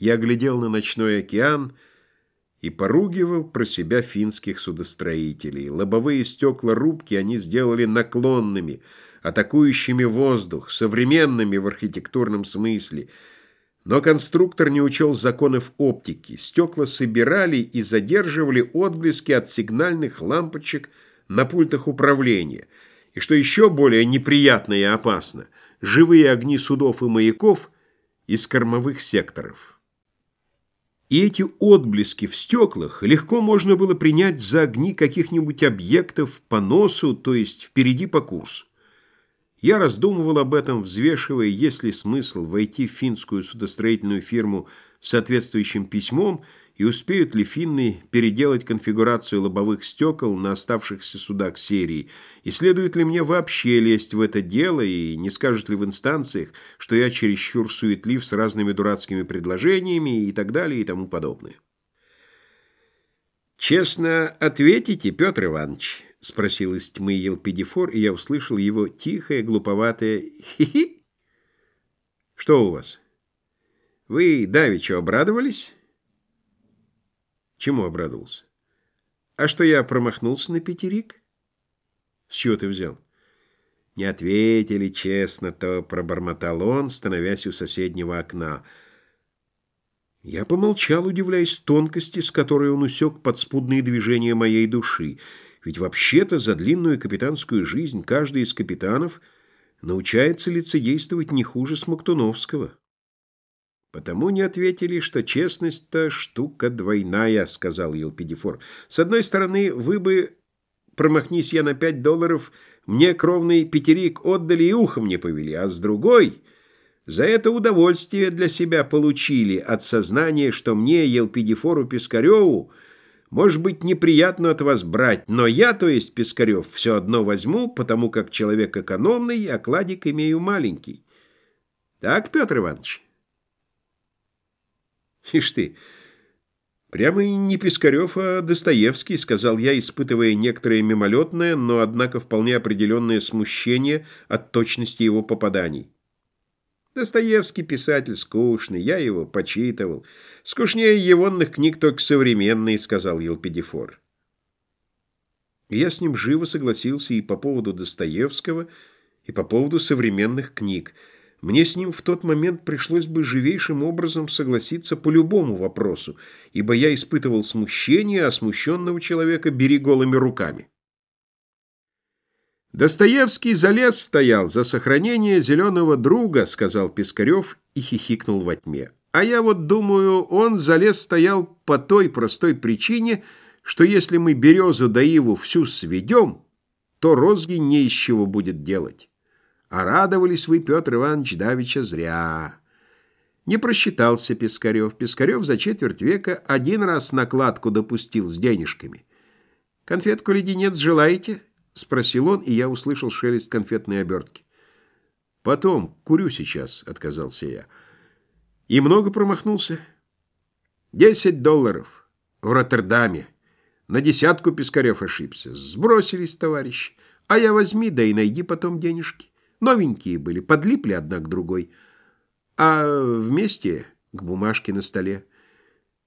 Я глядел на ночной океан и поругивал про себя финских судостроителей. Лобовые стекла рубки они сделали наклонными, атакующими воздух, современными в архитектурном смысле. Но конструктор не учел законов оптики. Стекла собирали и задерживали отблески от сигнальных лампочек на пультах управления. И что еще более неприятно и опасно, живые огни судов и маяков из кормовых секторов. И эти отблески в стеклах легко можно было принять за огни каких-нибудь объектов по носу, то есть впереди по курсу. Я раздумывал об этом, взвешивая, есть ли смысл войти в финскую судостроительную фирму соответствующим письмом и успеют ли финны переделать конфигурацию лобовых стекол на оставшихся судах серии, и следует ли мне вообще лезть в это дело, и не скажут ли в инстанциях, что я чересчур суетлив с разными дурацкими предложениями и так далее и тому подобное. «Честно ответите, Петр Иванович?» — спросил из тьмы Елпидифор, и я услышал его тихое, глуповатое «хи-хи». «Что у вас? Вы давеча обрадовались?» Чему обрадовался? А что я промахнулся на пятерик? С чего ты взял? Не ответили честно, то пробормотал он, становясь у соседнего окна. Я помолчал, удивляясь тонкости, с которой он усек подспудные движения моей души. Ведь вообще-то за длинную капитанскую жизнь каждый из капитанов научается лицедействовать не хуже Смоктуновского. «Потому не ответили, что честность-то штука двойная», — сказал Елпидифор. «С одной стороны, вы бы, промахнись я на пять долларов, мне кровный пятерик отдали и ухом не повели, а с другой, за это удовольствие для себя получили от сознания, что мне, Елпидифору Пискареву, может быть, неприятно от вас брать, но я, то есть Пискарев, все одно возьму, потому как человек экономный, а кладик имею маленький. Так, Петр Иванович?» Ишь ты, прямо и не Пискарев, а Достоевский, сказал я, испытывая некоторое мимолетное, но, однако, вполне определенное смущение от точности его попаданий. Достоевский писатель скучный, я его почитывал. Скучнее егонных книг только современные, сказал Елпидифор. Я с ним живо согласился и по поводу Достоевского, и по поводу современных книг. Мне с ним в тот момент пришлось бы живейшим образом согласиться по любому вопросу, ибо я испытывал смущение, а смущенного человека бери голыми руками. «Достоевский за лес стоял, за сохранение зеленого друга», — сказал Пискарев и хихикнул во тьме. «А я вот думаю, он за лес стоял по той простой причине, что если мы березу да иву всю сведем, то розги не из чего будет делать». А радовались вы, Петр Иванович Давича, зря. Не просчитался Пискарев. Пискарев за четверть века один раз накладку допустил с денежками. «Конфетку-леденец желаете?» — спросил он, и я услышал шелест конфетной обертки. «Потом, курю сейчас», — отказался я. «И много промахнулся?» «Десять долларов. В Роттердаме. На десятку Пискарев ошибся. Сбросились, товарищи. А я возьми, да и найди потом денежки». Новенькие были, подлипли одна к другой. А вместе к бумажке на столе.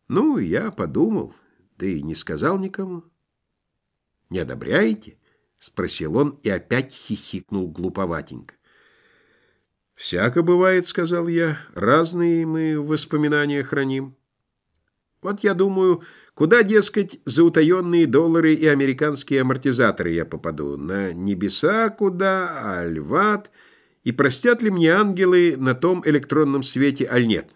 Ну, я подумал, да и не сказал никому. «Не одобряете?» — спросил он и опять хихикнул глуповатенько. «Всяко бывает», — сказал я, — «разные мы воспоминания храним». Вот я думаю, куда, дескать, за утаенные доллары и американские амортизаторы я попаду? На небеса куда, аль в? И простят ли мне ангелы на том электронном свете, аль нет?»